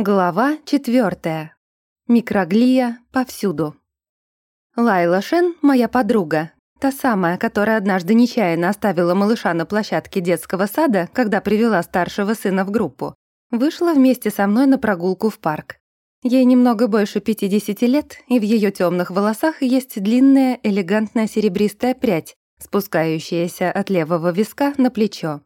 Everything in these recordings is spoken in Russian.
Глава четвертая. Микроглия повсюду. Лайла Шен – моя подруга. Та самая, которая однажды нечаянно оставила малыша на площадке детского сада, когда привела старшего сына в группу. Вышла вместе со мной на прогулку в парк. Ей немного больше 50 лет, и в ее темных волосах есть длинная, элегантная серебристая прядь, спускающаяся от левого виска на плечо.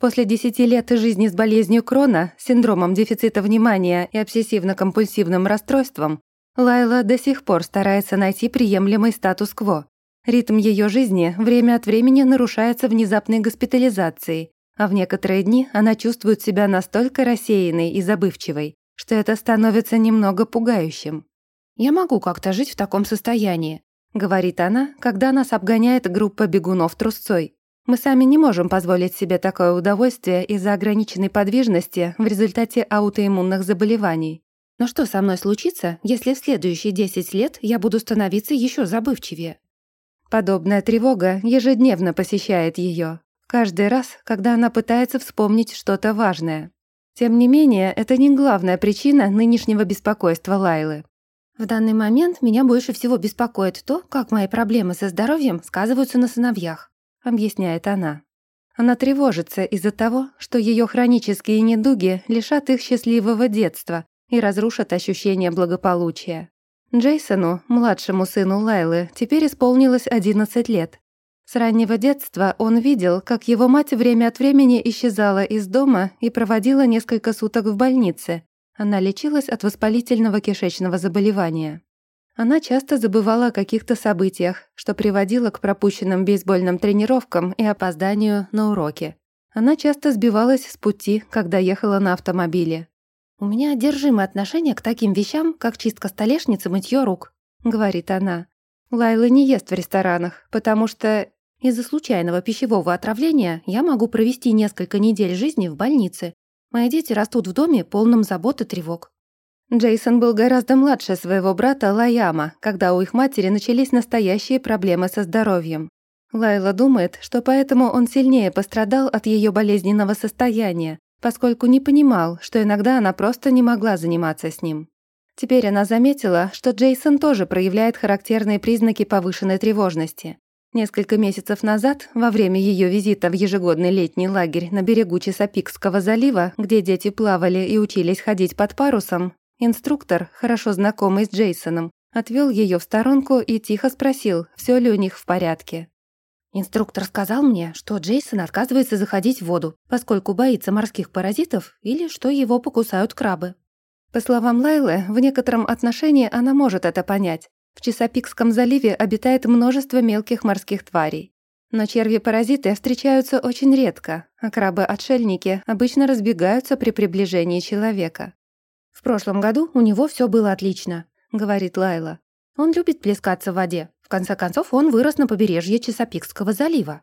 После десяти лет жизни с болезнью Крона, синдромом дефицита внимания и обсессивно-компульсивным расстройством, Лайла до сих пор старается найти приемлемый статус-кво. Ритм ее жизни время от времени нарушается внезапной госпитализацией, а в некоторые дни она чувствует себя настолько рассеянной и забывчивой, что это становится немного пугающим. «Я могу как-то жить в таком состоянии», — говорит она, когда нас обгоняет группа бегунов трусцой. Мы сами не можем позволить себе такое удовольствие из-за ограниченной подвижности в результате аутоиммунных заболеваний. Но что со мной случится, если в следующие 10 лет я буду становиться еще забывчивее? Подобная тревога ежедневно посещает ее. Каждый раз, когда она пытается вспомнить что-то важное. Тем не менее, это не главная причина нынешнего беспокойства Лайлы. В данный момент меня больше всего беспокоит то, как мои проблемы со здоровьем сказываются на сыновьях. — объясняет она. Она тревожится из-за того, что ее хронические недуги лишат их счастливого детства и разрушат ощущение благополучия. Джейсону, младшему сыну Лайлы, теперь исполнилось 11 лет. С раннего детства он видел, как его мать время от времени исчезала из дома и проводила несколько суток в больнице. Она лечилась от воспалительного кишечного заболевания. Она часто забывала о каких-то событиях, что приводило к пропущенным бейсбольным тренировкам и опозданию на уроки. Она часто сбивалась с пути, когда ехала на автомобиле. «У меня одержимое отношение к таким вещам, как чистка столешницы, мытье рук», — говорит она. Лайла не ест в ресторанах, потому что из-за случайного пищевого отравления я могу провести несколько недель жизни в больнице. Мои дети растут в доме, полном забот и тревог. Джейсон был гораздо младше своего брата Лаяма, когда у их матери начались настоящие проблемы со здоровьем. Лайла думает, что поэтому он сильнее пострадал от ее болезненного состояния, поскольку не понимал, что иногда она просто не могла заниматься с ним. Теперь она заметила, что Джейсон тоже проявляет характерные признаки повышенной тревожности. Несколько месяцев назад, во время ее визита в ежегодный летний лагерь на берегу Чесапикского залива, где дети плавали и учились ходить под парусом, Инструктор, хорошо знакомый с Джейсоном, отвел ее в сторонку и тихо спросил, все ли у них в порядке. Инструктор сказал мне, что Джейсон отказывается заходить в воду, поскольку боится морских паразитов или что его покусают крабы. По словам Лайлы, в некотором отношении она может это понять. В Чесапикском заливе обитает множество мелких морских тварей. Но черви-паразиты встречаются очень редко, а крабы-отшельники обычно разбегаются при приближении человека. «В прошлом году у него все было отлично», — говорит Лайла. «Он любит плескаться в воде. В конце концов, он вырос на побережье Чесапикского залива».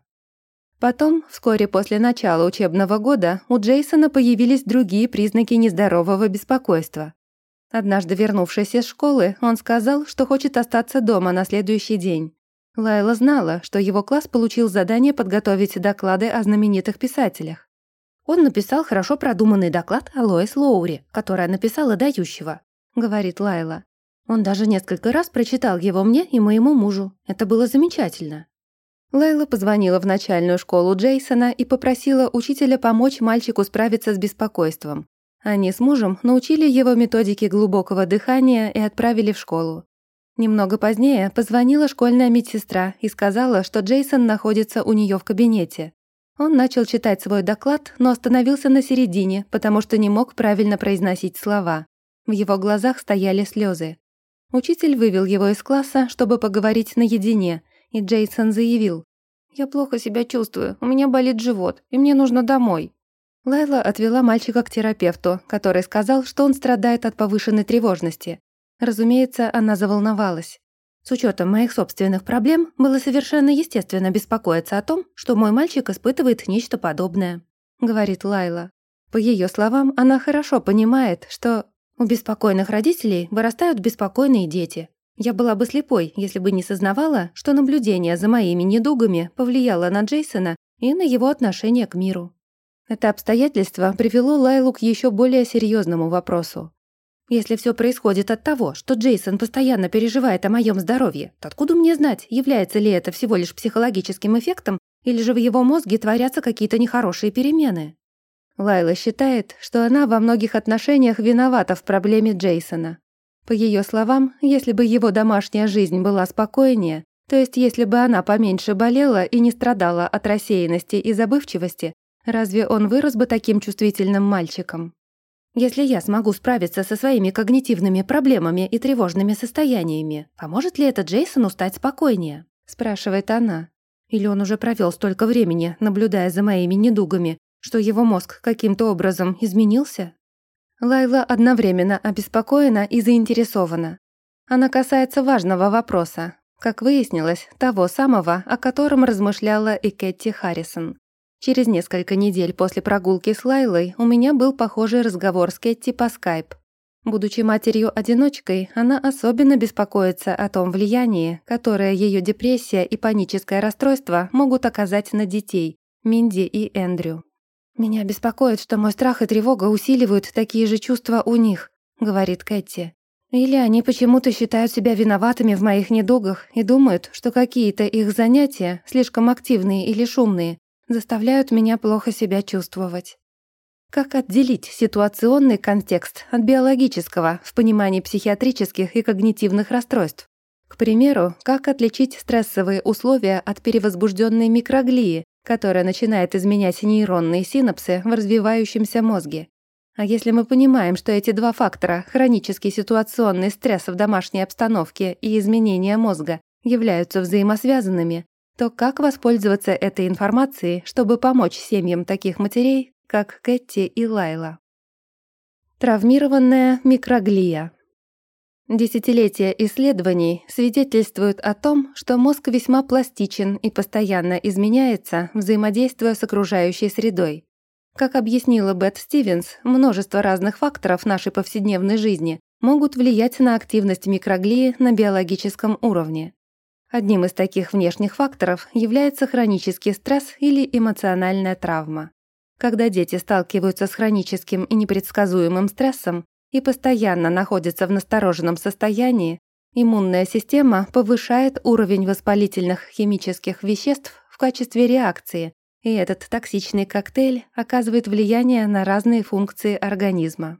Потом, вскоре после начала учебного года, у Джейсона появились другие признаки нездорового беспокойства. Однажды вернувшись из школы, он сказал, что хочет остаться дома на следующий день. Лайла знала, что его класс получил задание подготовить доклады о знаменитых писателях. Он написал хорошо продуманный доклад о Лоис Лоури, которая написала «Дающего», — говорит Лайла. Он даже несколько раз прочитал его мне и моему мужу. Это было замечательно. Лайла позвонила в начальную школу Джейсона и попросила учителя помочь мальчику справиться с беспокойством. Они с мужем научили его методике глубокого дыхания и отправили в школу. Немного позднее позвонила школьная медсестра и сказала, что Джейсон находится у нее в кабинете. Он начал читать свой доклад, но остановился на середине, потому что не мог правильно произносить слова. В его глазах стояли слезы. Учитель вывел его из класса, чтобы поговорить наедине, и Джейсон заявил. «Я плохо себя чувствую, у меня болит живот, и мне нужно домой». Лайла отвела мальчика к терапевту, который сказал, что он страдает от повышенной тревожности. Разумеется, она заволновалась. С учетом моих собственных проблем, было совершенно естественно беспокоиться о том, что мой мальчик испытывает нечто подобное», — говорит Лайла. По ее словам, она хорошо понимает, что у беспокойных родителей вырастают беспокойные дети. Я была бы слепой, если бы не сознавала, что наблюдение за моими недугами повлияло на Джейсона и на его отношение к миру. Это обстоятельство привело Лайлу к еще более серьезному вопросу. Если все происходит от того, что Джейсон постоянно переживает о моем здоровье, то откуда мне знать, является ли это всего лишь психологическим эффектом, или же в его мозге творятся какие-то нехорошие перемены? Лайла считает, что она во многих отношениях виновата в проблеме Джейсона. По ее словам, если бы его домашняя жизнь была спокойнее, то есть если бы она поменьше болела и не страдала от рассеянности и забывчивости, разве он вырос бы таким чувствительным мальчиком? Если я смогу справиться со своими когнитивными проблемами и тревожными состояниями, поможет ли это Джейсону стать спокойнее?» – спрашивает она. Или он уже провел столько времени, наблюдая за моими недугами, что его мозг каким-то образом изменился? Лайла одновременно обеспокоена и заинтересована. Она касается важного вопроса, как выяснилось, того самого, о котором размышляла и Кэти Харрисон. Через несколько недель после прогулки с Лайлой у меня был похожий разговор с Кетти по скайп. Будучи матерью-одиночкой, она особенно беспокоится о том влиянии, которое ее депрессия и паническое расстройство могут оказать на детей, Минди и Эндрю. «Меня беспокоит, что мой страх и тревога усиливают такие же чувства у них», — говорит Кэти. «Или они почему-то считают себя виноватыми в моих недугах и думают, что какие-то их занятия, слишком активные или шумные, заставляют меня плохо себя чувствовать. Как отделить ситуационный контекст от биологического в понимании психиатрических и когнитивных расстройств? К примеру, как отличить стрессовые условия от перевозбужденной микроглии, которая начинает изменять нейронные синапсы в развивающемся мозге? А если мы понимаем, что эти два фактора – хронический ситуационный стресс в домашней обстановке и изменение мозга – являются взаимосвязанными, то как воспользоваться этой информацией, чтобы помочь семьям таких матерей, как Кэти и Лайла? Травмированная микроглия. Десятилетия исследований свидетельствуют о том, что мозг весьма пластичен и постоянно изменяется, взаимодействуя с окружающей средой. Как объяснила Бет Стивенс, множество разных факторов нашей повседневной жизни могут влиять на активность микроглии на биологическом уровне. Одним из таких внешних факторов является хронический стресс или эмоциональная травма. Когда дети сталкиваются с хроническим и непредсказуемым стрессом и постоянно находятся в настороженном состоянии, иммунная система повышает уровень воспалительных химических веществ в качестве реакции, и этот токсичный коктейль оказывает влияние на разные функции организма.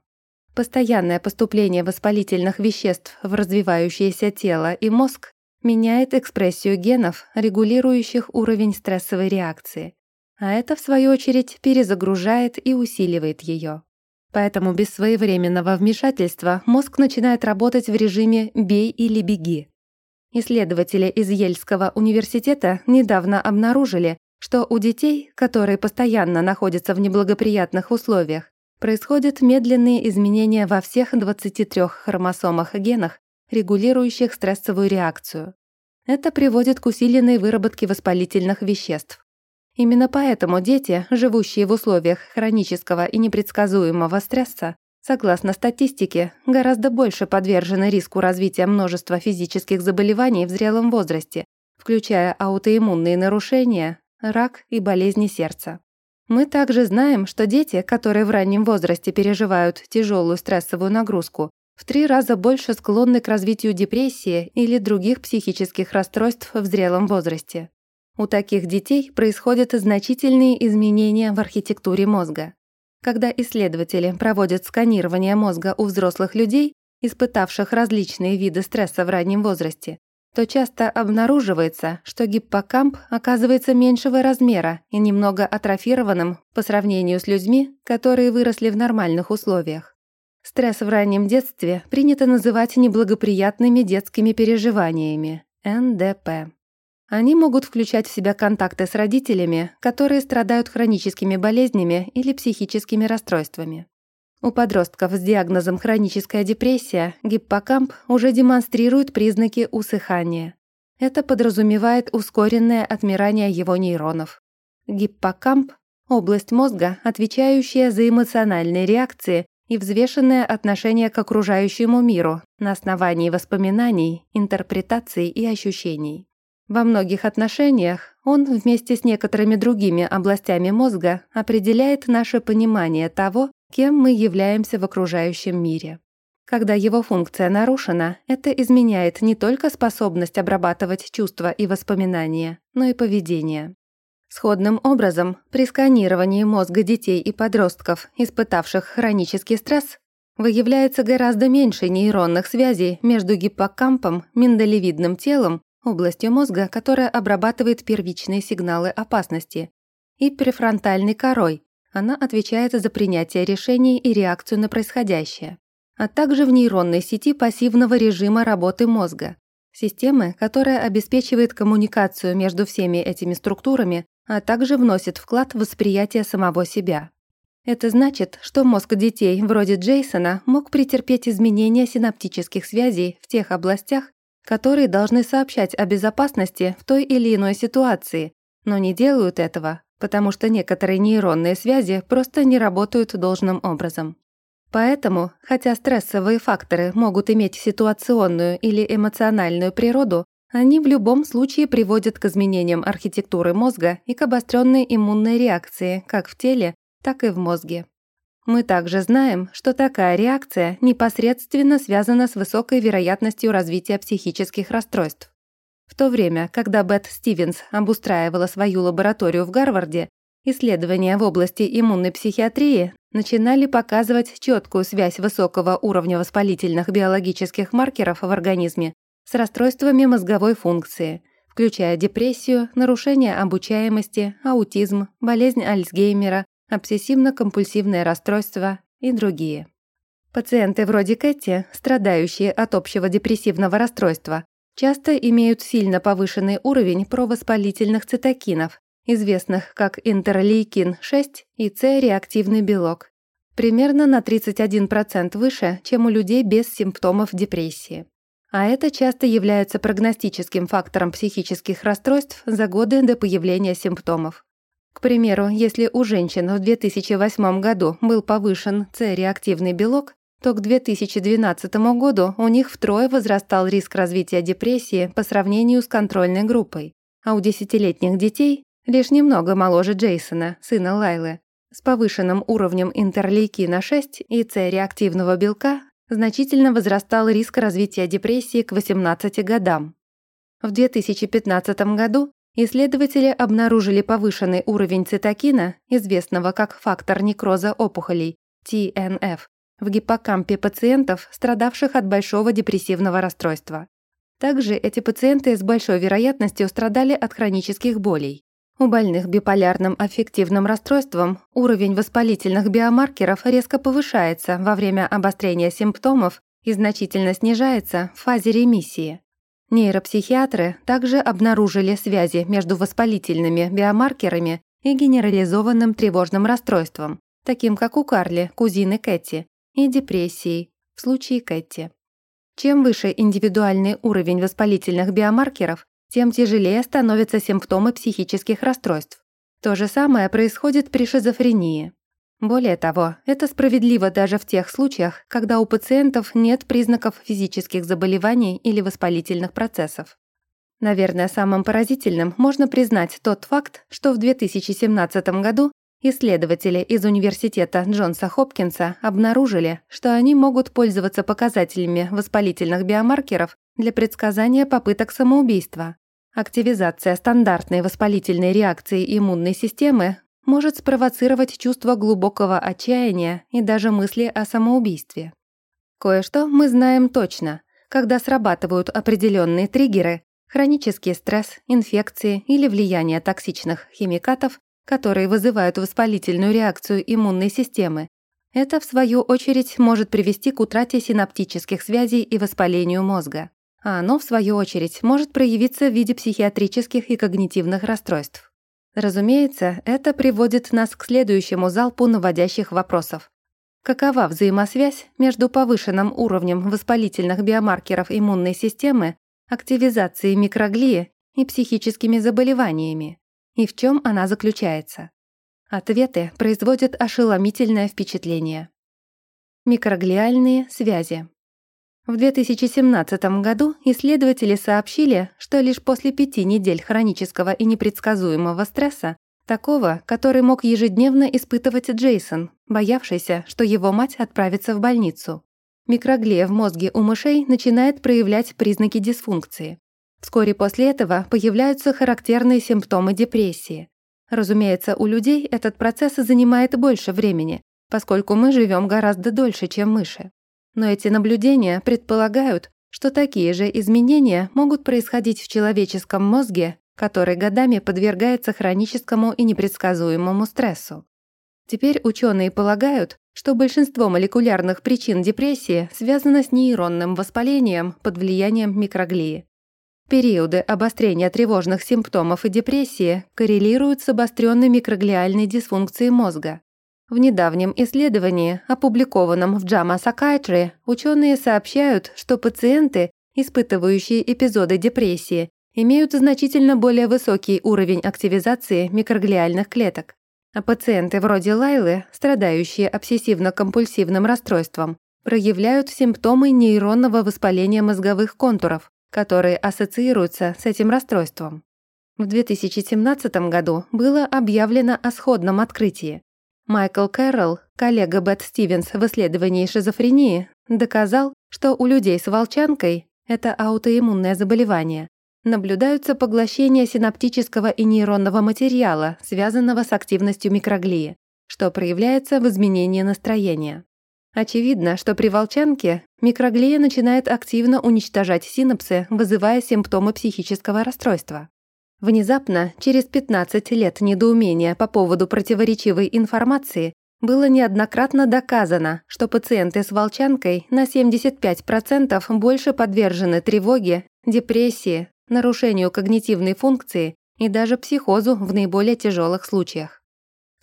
Постоянное поступление воспалительных веществ в развивающееся тело и мозг меняет экспрессию генов, регулирующих уровень стрессовой реакции. А это, в свою очередь, перезагружает и усиливает ее. Поэтому без своевременного вмешательства мозг начинает работать в режиме «бей или беги». Исследователи из Ельского университета недавно обнаружили, что у детей, которые постоянно находятся в неблагоприятных условиях, происходят медленные изменения во всех 23 хромосомах генах, регулирующих стрессовую реакцию. Это приводит к усиленной выработке воспалительных веществ. Именно поэтому дети, живущие в условиях хронического и непредсказуемого стресса, согласно статистике, гораздо больше подвержены риску развития множества физических заболеваний в зрелом возрасте, включая аутоиммунные нарушения, рак и болезни сердца. Мы также знаем, что дети, которые в раннем возрасте переживают тяжелую стрессовую нагрузку, в три раза больше склонны к развитию депрессии или других психических расстройств в зрелом возрасте. У таких детей происходят значительные изменения в архитектуре мозга. Когда исследователи проводят сканирование мозга у взрослых людей, испытавших различные виды стресса в раннем возрасте, то часто обнаруживается, что гиппокамп оказывается меньшего размера и немного атрофированным по сравнению с людьми, которые выросли в нормальных условиях. Стресс в раннем детстве принято называть неблагоприятными детскими переживаниями – НДП. Они могут включать в себя контакты с родителями, которые страдают хроническими болезнями или психическими расстройствами. У подростков с диагнозом хроническая депрессия гиппокамп уже демонстрирует признаки усыхания. Это подразумевает ускоренное отмирание его нейронов. Гиппокамп – область мозга, отвечающая за эмоциональные реакции и взвешенное отношение к окружающему миру на основании воспоминаний, интерпретаций и ощущений. Во многих отношениях он вместе с некоторыми другими областями мозга определяет наше понимание того, кем мы являемся в окружающем мире. Когда его функция нарушена, это изменяет не только способность обрабатывать чувства и воспоминания, но и поведение. Сходным образом, при сканировании мозга детей и подростков, испытавших хронический стресс, выявляется гораздо меньше нейронных связей между гиппокампом, миндалевидным телом, областью мозга, которая обрабатывает первичные сигналы опасности, и префронтальной корой, она отвечает за принятие решений и реакцию на происходящее, а также в нейронной сети пассивного режима работы мозга, системы, которая обеспечивает коммуникацию между всеми этими структурами, а также вносит вклад в восприятие самого себя. Это значит, что мозг детей вроде Джейсона мог претерпеть изменения синаптических связей в тех областях, которые должны сообщать о безопасности в той или иной ситуации, но не делают этого, потому что некоторые нейронные связи просто не работают должным образом. Поэтому, хотя стрессовые факторы могут иметь ситуационную или эмоциональную природу, они в любом случае приводят к изменениям архитектуры мозга и к обостренной иммунной реакции как в теле, так и в мозге. Мы также знаем, что такая реакция непосредственно связана с высокой вероятностью развития психических расстройств. В то время, когда Бет Стивенс обустраивала свою лабораторию в Гарварде, исследования в области иммунной психиатрии начинали показывать четкую связь высокого уровня воспалительных биологических маркеров в организме с расстройствами мозговой функции, включая депрессию, нарушение обучаемости, аутизм, болезнь Альцгеймера, обсессивно-компульсивное расстройство и другие. Пациенты вроде Кэти, страдающие от общего депрессивного расстройства, часто имеют сильно повышенный уровень провоспалительных цитокинов, известных как интерлейкин-6 и С-реактивный белок, примерно на 31% выше, чем у людей без симптомов депрессии. А это часто является прогностическим фактором психических расстройств за годы до появления симптомов. К примеру, если у женщин в 2008 году был повышен С-реактивный белок, то к 2012 году у них втрое возрастал риск развития депрессии по сравнению с контрольной группой, а у десятилетних детей, лишь немного моложе Джейсона, сына Лайлы, с повышенным уровнем интерлейкина-6 и С-реактивного белка значительно возрастал риск развития депрессии к 18 годам. В 2015 году Исследователи обнаружили повышенный уровень цитокина, известного как фактор некроза опухолей, TNF, в гиппокампе пациентов, страдавших от большого депрессивного расстройства. Также эти пациенты с большой вероятностью страдали от хронических болей. У больных биполярным аффективным расстройством уровень воспалительных биомаркеров резко повышается во время обострения симптомов и значительно снижается в фазе ремиссии. Нейропсихиатры также обнаружили связи между воспалительными биомаркерами и генерализованным тревожным расстройством, таким как у Карли, кузины Кэти, и депрессией, в случае Кэти. Чем выше индивидуальный уровень воспалительных биомаркеров, тем тяжелее становятся симптомы психических расстройств. То же самое происходит при шизофрении. Более того, это справедливо даже в тех случаях, когда у пациентов нет признаков физических заболеваний или воспалительных процессов. Наверное, самым поразительным можно признать тот факт, что в 2017 году исследователи из Университета Джонса Хопкинса обнаружили, что они могут пользоваться показателями воспалительных биомаркеров для предсказания попыток самоубийства. Активизация стандартной воспалительной реакции иммунной системы может спровоцировать чувство глубокого отчаяния и даже мысли о самоубийстве. Кое-что мы знаем точно. Когда срабатывают определенные триггеры, хронический стресс, инфекции или влияние токсичных химикатов, которые вызывают воспалительную реакцию иммунной системы, это, в свою очередь, может привести к утрате синаптических связей и воспалению мозга. А оно, в свою очередь, может проявиться в виде психиатрических и когнитивных расстройств. Разумеется, это приводит нас к следующему залпу наводящих вопросов. Какова взаимосвязь между повышенным уровнем воспалительных биомаркеров иммунной системы, активизацией микроглии и психическими заболеваниями? И в чем она заключается? Ответы производят ошеломительное впечатление. Микроглиальные связи. В 2017 году исследователи сообщили, что лишь после пяти недель хронического и непредсказуемого стресса, такого, который мог ежедневно испытывать Джейсон, боявшийся, что его мать отправится в больницу, микроглия в мозге у мышей начинает проявлять признаки дисфункции. Вскоре после этого появляются характерные симптомы депрессии. Разумеется, у людей этот процесс занимает больше времени, поскольку мы живем гораздо дольше, чем мыши. Но эти наблюдения предполагают, что такие же изменения могут происходить в человеческом мозге, который годами подвергается хроническому и непредсказуемому стрессу. Теперь ученые полагают, что большинство молекулярных причин депрессии связано с нейронным воспалением под влиянием микроглии. Периоды обострения тревожных симптомов и депрессии коррелируют с обостренной микроглиальной дисфункцией мозга. В недавнем исследовании, опубликованном в JAMA Psychiatry, ученые сообщают, что пациенты, испытывающие эпизоды депрессии, имеют значительно более высокий уровень активизации микроглиальных клеток. А пациенты вроде Лайлы, страдающие обсессивно-компульсивным расстройством, проявляют симптомы нейронного воспаления мозговых контуров, которые ассоциируются с этим расстройством. В 2017 году было объявлено о сходном открытии. Майкл Кэрролл, коллега Бет Стивенс в исследовании шизофрении, доказал, что у людей с волчанкой, это аутоиммунное заболевание, наблюдаются поглощения синаптического и нейронного материала, связанного с активностью микроглии, что проявляется в изменении настроения. Очевидно, что при волчанке микроглия начинает активно уничтожать синапсы, вызывая симптомы психического расстройства. Внезапно, через 15 лет недоумения по поводу противоречивой информации, было неоднократно доказано, что пациенты с волчанкой на 75% больше подвержены тревоге, депрессии, нарушению когнитивной функции и даже психозу в наиболее тяжелых случаях.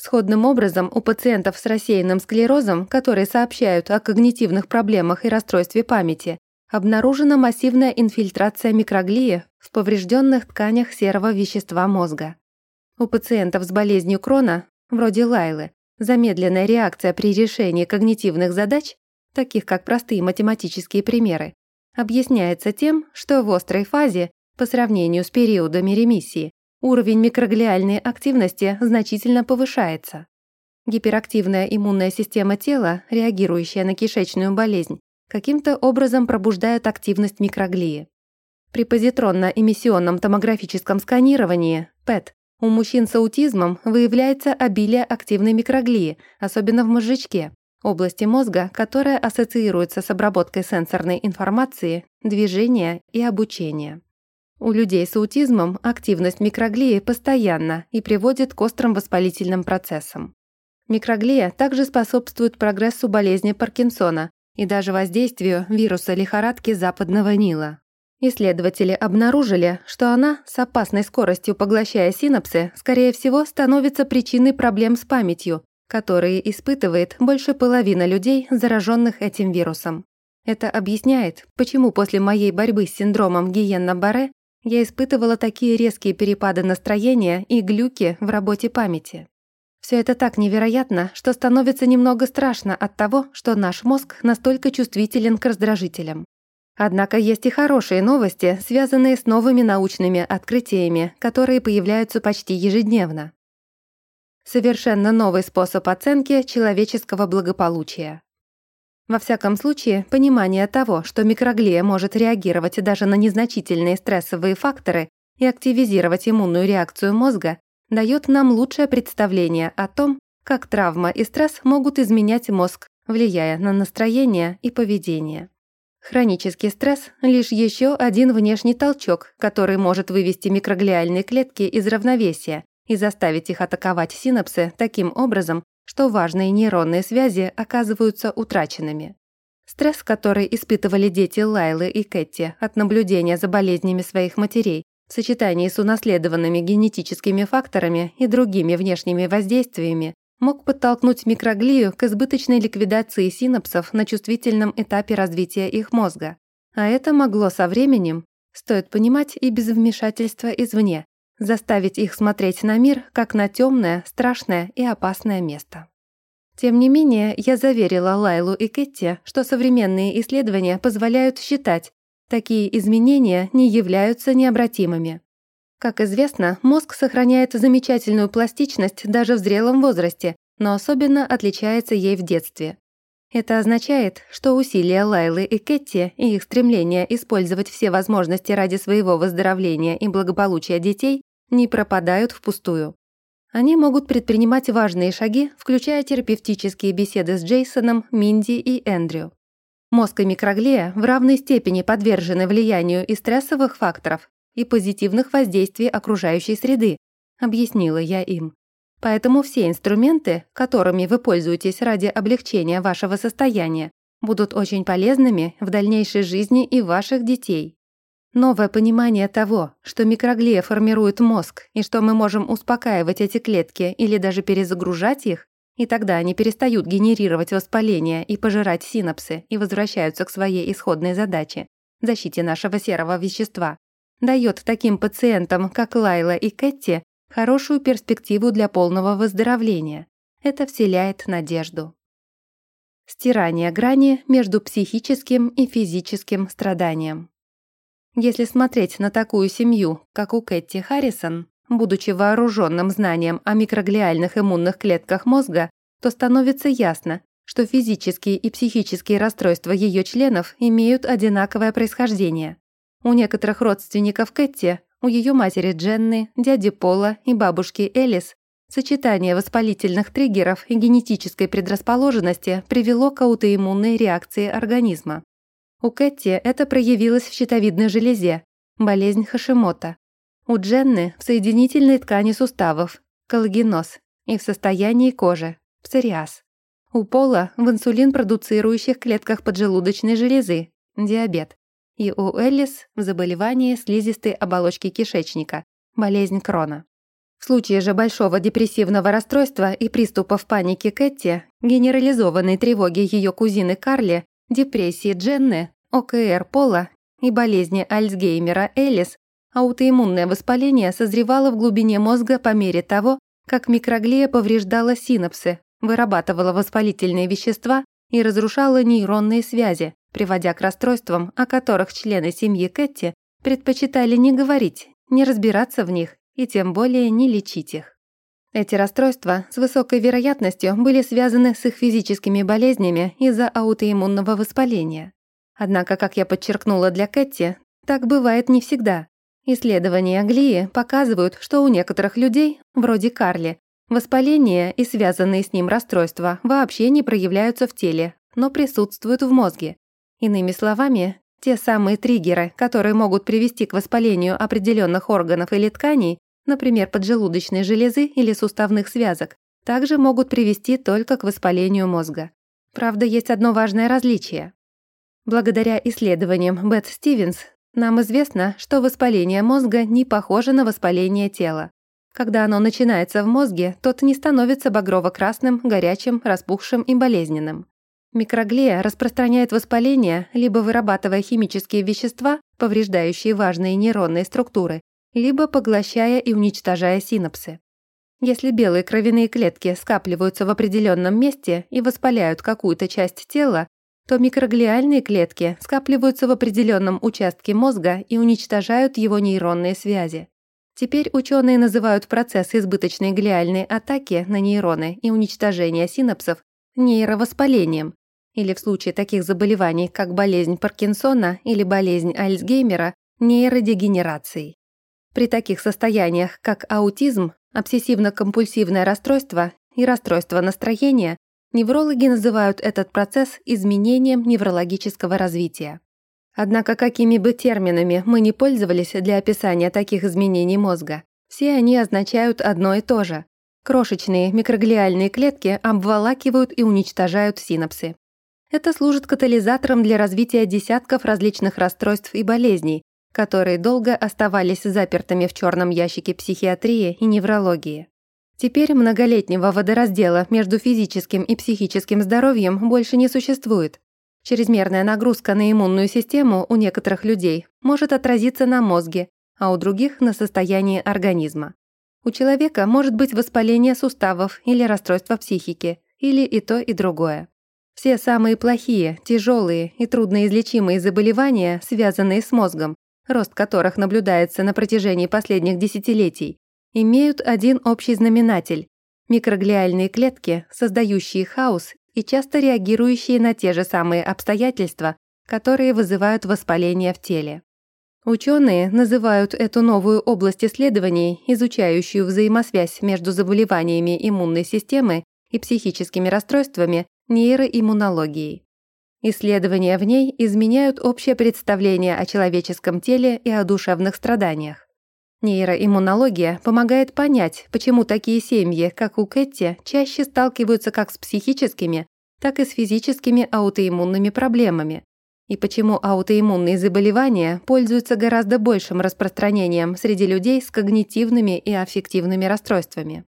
Сходным образом, у пациентов с рассеянным склерозом, которые сообщают о когнитивных проблемах и расстройстве памяти, обнаружена массивная инфильтрация микроглии в поврежденных тканях серого вещества мозга. У пациентов с болезнью Крона, вроде Лайлы, замедленная реакция при решении когнитивных задач, таких как простые математические примеры, объясняется тем, что в острой фазе, по сравнению с периодами ремиссии, уровень микроглиальной активности значительно повышается. Гиперактивная иммунная система тела, реагирующая на кишечную болезнь, каким-то образом пробуждает активность микроглии. При позитронно-эмиссионном томографическом сканировании, ПЭТ, у мужчин с аутизмом выявляется обилие активной микроглии, особенно в мозжечке, области мозга, которая ассоциируется с обработкой сенсорной информации, движения и обучения. У людей с аутизмом активность микроглии постоянна и приводит к острым воспалительным процессам. Микроглия также способствует прогрессу болезни Паркинсона и даже воздействию вируса лихорадки западного Нила. Исследователи обнаружили, что она, с опасной скоростью поглощая синапсы, скорее всего, становится причиной проблем с памятью, которые испытывает больше половины людей, зараженных этим вирусом. Это объясняет, почему после моей борьбы с синдромом Гиенна-Барре я испытывала такие резкие перепады настроения и глюки в работе памяти. Все это так невероятно, что становится немного страшно от того, что наш мозг настолько чувствителен к раздражителям. Однако есть и хорошие новости, связанные с новыми научными открытиями, которые появляются почти ежедневно. Совершенно новый способ оценки человеческого благополучия. Во всяком случае, понимание того, что микроглия может реагировать даже на незначительные стрессовые факторы и активизировать иммунную реакцию мозга, дает нам лучшее представление о том, как травма и стресс могут изменять мозг, влияя на настроение и поведение. Хронический стресс – лишь еще один внешний толчок, который может вывести микроглиальные клетки из равновесия и заставить их атаковать синапсы таким образом, что важные нейронные связи оказываются утраченными. Стресс, который испытывали дети Лайлы и Кэти от наблюдения за болезнями своих матерей, в сочетании с унаследованными генетическими факторами и другими внешними воздействиями, мог подтолкнуть микроглию к избыточной ликвидации синапсов на чувствительном этапе развития их мозга. А это могло со временем, стоит понимать и без вмешательства извне, заставить их смотреть на мир как на темное, страшное и опасное место. Тем не менее, я заверила Лайлу и Китти, что современные исследования позволяют считать, такие изменения не являются необратимыми. Как известно, мозг сохраняет замечательную пластичность даже в зрелом возрасте, но особенно отличается ей в детстве. Это означает, что усилия Лайлы и Кэти и их стремление использовать все возможности ради своего выздоровления и благополучия детей не пропадают впустую. Они могут предпринимать важные шаги, включая терапевтические беседы с Джейсоном, Минди и Эндрю. Мозг и микроглия в равной степени подвержены влиянию и стрессовых факторов, и позитивных воздействий окружающей среды, объяснила я им. Поэтому все инструменты, которыми вы пользуетесь ради облегчения вашего состояния, будут очень полезными в дальнейшей жизни и ваших детей. Новое понимание того, что микроглия формирует мозг и что мы можем успокаивать эти клетки или даже перезагружать их, и тогда они перестают генерировать воспаление и пожирать синапсы и возвращаются к своей исходной задаче – защите нашего серого вещества, дает таким пациентам, как Лайла и Кэти, хорошую перспективу для полного выздоровления. Это вселяет надежду. Стирание грани между психическим и физическим страданием. Если смотреть на такую семью, как у Кэти Харрисон, будучи вооруженным знанием о микроглиальных иммунных клетках мозга, то становится ясно, что физические и психические расстройства ее членов имеют одинаковое происхождение. У некоторых родственников Кэти, у ее матери Дженны, дяди Пола и бабушки Элис, сочетание воспалительных триггеров и генетической предрасположенности привело к аутоиммунной реакции организма. У Кэти это проявилось в щитовидной железе, болезнь Хашимота. У Дженны в соединительной ткани суставов, коллагеноз, и в состоянии кожи, псориаз. У Пола в инсулин продуцирующих клетках поджелудочной железы, диабет и у Эллис в заболевании слизистой оболочки кишечника, болезнь Крона. В случае же большого депрессивного расстройства и приступов паники Кэти, генерализованной тревоги ее кузины Карли, депрессии Дженны, ОКР Пола и болезни Альцгеймера Элис, аутоиммунное воспаление созревало в глубине мозга по мере того, как микроглия повреждала синапсы, вырабатывала воспалительные вещества и разрушала нейронные связи, приводя к расстройствам, о которых члены семьи Кэти предпочитали не говорить, не разбираться в них и тем более не лечить их. Эти расстройства с высокой вероятностью были связаны с их физическими болезнями из-за аутоиммунного воспаления. Однако, как я подчеркнула для Кэти, так бывает не всегда. Исследования глии показывают, что у некоторых людей, вроде Карли, воспаление и связанные с ним расстройства вообще не проявляются в теле, но присутствуют в мозге. Иными словами, те самые триггеры, которые могут привести к воспалению определенных органов или тканей, например, поджелудочной железы или суставных связок, также могут привести только к воспалению мозга. Правда, есть одно важное различие. Благодаря исследованиям Бет Стивенс нам известно, что воспаление мозга не похоже на воспаление тела. Когда оно начинается в мозге, тот не становится багрово-красным, горячим, распухшим и болезненным. Микроглия распространяет воспаление, либо вырабатывая химические вещества, повреждающие важные нейронные структуры, либо поглощая и уничтожая синапсы. Если белые кровяные клетки скапливаются в определенном месте и воспаляют какую-то часть тела, то микроглиальные клетки скапливаются в определенном участке мозга и уничтожают его нейронные связи. Теперь ученые называют процесс избыточной глиальной атаки на нейроны и уничтожения синапсов нейровоспалением, или в случае таких заболеваний, как болезнь Паркинсона или болезнь Альцгеймера, нейродегенерацией. При таких состояниях, как аутизм, обсессивно-компульсивное расстройство и расстройство настроения, неврологи называют этот процесс изменением неврологического развития. Однако какими бы терминами мы ни пользовались для описания таких изменений мозга, все они означают одно и то же. Крошечные микроглиальные клетки обволакивают и уничтожают синапсы. Это служит катализатором для развития десятков различных расстройств и болезней, которые долго оставались запертыми в черном ящике психиатрии и неврологии. Теперь многолетнего водораздела между физическим и психическим здоровьем больше не существует. Чрезмерная нагрузка на иммунную систему у некоторых людей может отразиться на мозге, а у других – на состоянии организма. У человека может быть воспаление суставов или расстройство психики, или и то, и другое. Все самые плохие, тяжелые и трудноизлечимые заболевания, связанные с мозгом, рост которых наблюдается на протяжении последних десятилетий, имеют один общий знаменатель – микроглиальные клетки, создающие хаос и часто реагирующие на те же самые обстоятельства, которые вызывают воспаление в теле. Ученые называют эту новую область исследований, изучающую взаимосвязь между заболеваниями иммунной системы и психическими расстройствами, нейроиммунологией. Исследования в ней изменяют общее представление о человеческом теле и о душевных страданиях. Нейроиммунология помогает понять, почему такие семьи, как у Кэти, чаще сталкиваются как с психическими, так и с физическими аутоиммунными проблемами, и почему аутоиммунные заболевания пользуются гораздо большим распространением среди людей с когнитивными и аффективными расстройствами.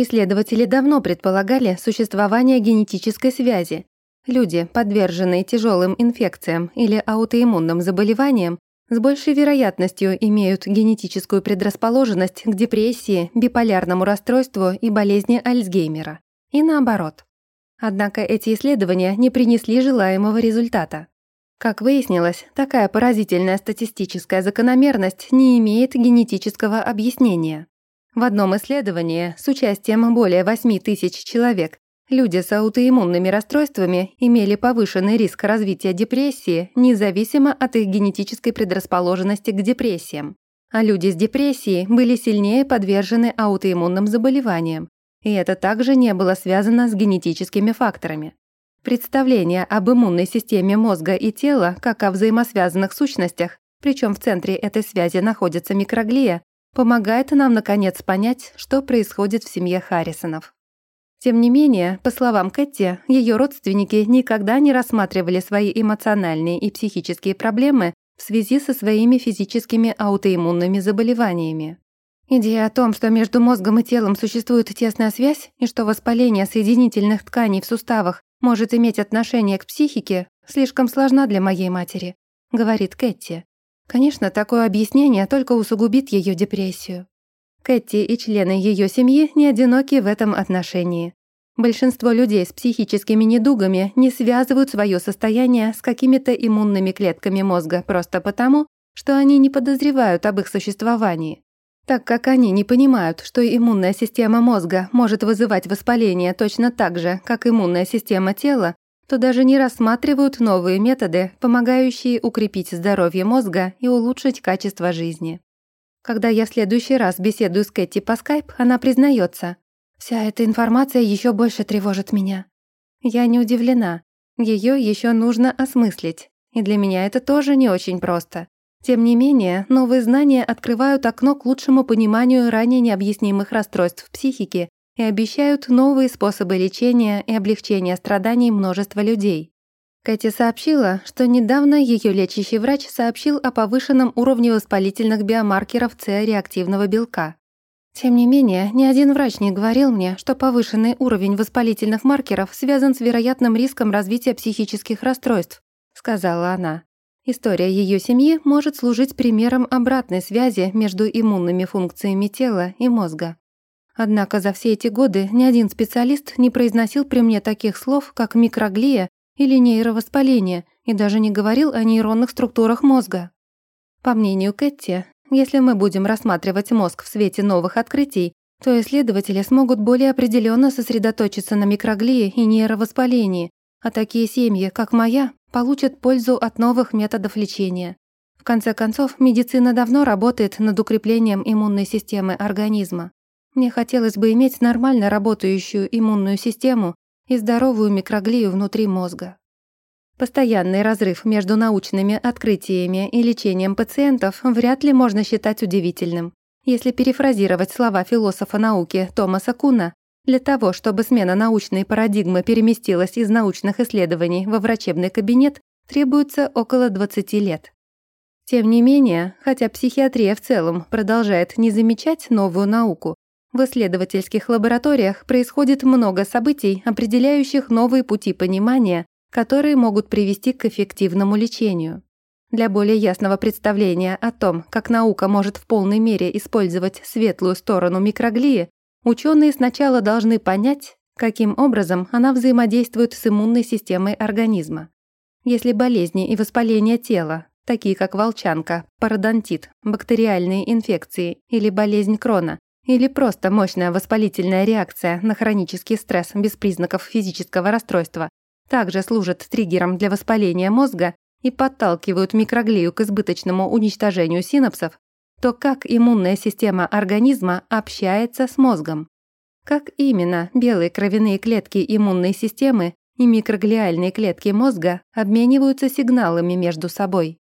Исследователи давно предполагали существование генетической связи. Люди, подверженные тяжелым инфекциям или аутоиммунным заболеваниям, с большей вероятностью имеют генетическую предрасположенность к депрессии, биполярному расстройству и болезни Альцгеймера. И наоборот. Однако эти исследования не принесли желаемого результата. Как выяснилось, такая поразительная статистическая закономерность не имеет генетического объяснения. В одном исследовании с участием более 8 тысяч человек люди с аутоиммунными расстройствами имели повышенный риск развития депрессии независимо от их генетической предрасположенности к депрессиям. А люди с депрессией были сильнее подвержены аутоиммунным заболеваниям. И это также не было связано с генетическими факторами. Представление об иммунной системе мозга и тела как о взаимосвязанных сущностях, причем в центре этой связи находится микроглия, помогает нам, наконец, понять, что происходит в семье Харрисонов. Тем не менее, по словам Кэти, ее родственники никогда не рассматривали свои эмоциональные и психические проблемы в связи со своими физическими аутоиммунными заболеваниями. Идея о том, что между мозгом и телом существует тесная связь и что воспаление соединительных тканей в суставах может иметь отношение к психике, слишком сложна для моей матери», — говорит Кэти. Конечно, такое объяснение только усугубит ее депрессию. Кэти и члены ее семьи не одиноки в этом отношении. Большинство людей с психическими недугами не связывают свое состояние с какими-то иммунными клетками мозга просто потому, что они не подозревают об их существовании. Так как они не понимают, что иммунная система мозга может вызывать воспаление точно так же, как иммунная система тела, то даже не рассматривают новые методы, помогающие укрепить здоровье мозга и улучшить качество жизни. Когда я в следующий раз беседую с Кэти по скайп, она признается, «Вся эта информация еще больше тревожит меня». Я не удивлена. Ее еще нужно осмыслить. И для меня это тоже не очень просто. Тем не менее, новые знания открывают окно к лучшему пониманию ранее необъяснимых расстройств психики и обещают новые способы лечения и облегчения страданий множества людей. Кэти сообщила, что недавно ее лечащий врач сообщил о повышенном уровне воспалительных биомаркеров С-реактивного белка. Тем не менее, ни один врач не говорил мне, что повышенный уровень воспалительных маркеров связан с вероятным риском развития психических расстройств, сказала она. История ее семьи может служить примером обратной связи между иммунными функциями тела и мозга. Однако за все эти годы ни один специалист не произносил при мне таких слов, как микроглия или нейровоспаление, и даже не говорил о нейронных структурах мозга. По мнению Кэтти, если мы будем рассматривать мозг в свете новых открытий, то исследователи смогут более определенно сосредоточиться на микроглии и нейровоспалении, а такие семьи, как моя, получат пользу от новых методов лечения. В конце концов, медицина давно работает над укреплением иммунной системы организма. Мне хотелось бы иметь нормально работающую иммунную систему и здоровую микроглию внутри мозга. Постоянный разрыв между научными открытиями и лечением пациентов вряд ли можно считать удивительным. Если перефразировать слова философа науки Томаса Куна, для того, чтобы смена научной парадигмы переместилась из научных исследований во врачебный кабинет, требуется около 20 лет. Тем не менее, хотя психиатрия в целом продолжает не замечать новую науку, в исследовательских лабораториях происходит много событий, определяющих новые пути понимания, которые могут привести к эффективному лечению. Для более ясного представления о том, как наука может в полной мере использовать светлую сторону микроглии, Ученые сначала должны понять, каким образом она взаимодействует с иммунной системой организма. Если болезни и воспаления тела, такие как волчанка, пародонтит, бактериальные инфекции или болезнь Крона, или просто мощная воспалительная реакция на хронический стресс без признаков физического расстройства также служат триггером для воспаления мозга и подталкивают микроглию к избыточному уничтожению синапсов, то как иммунная система организма общается с мозгом? Как именно белые кровяные клетки иммунной системы и микроглиальные клетки мозга обмениваются сигналами между собой?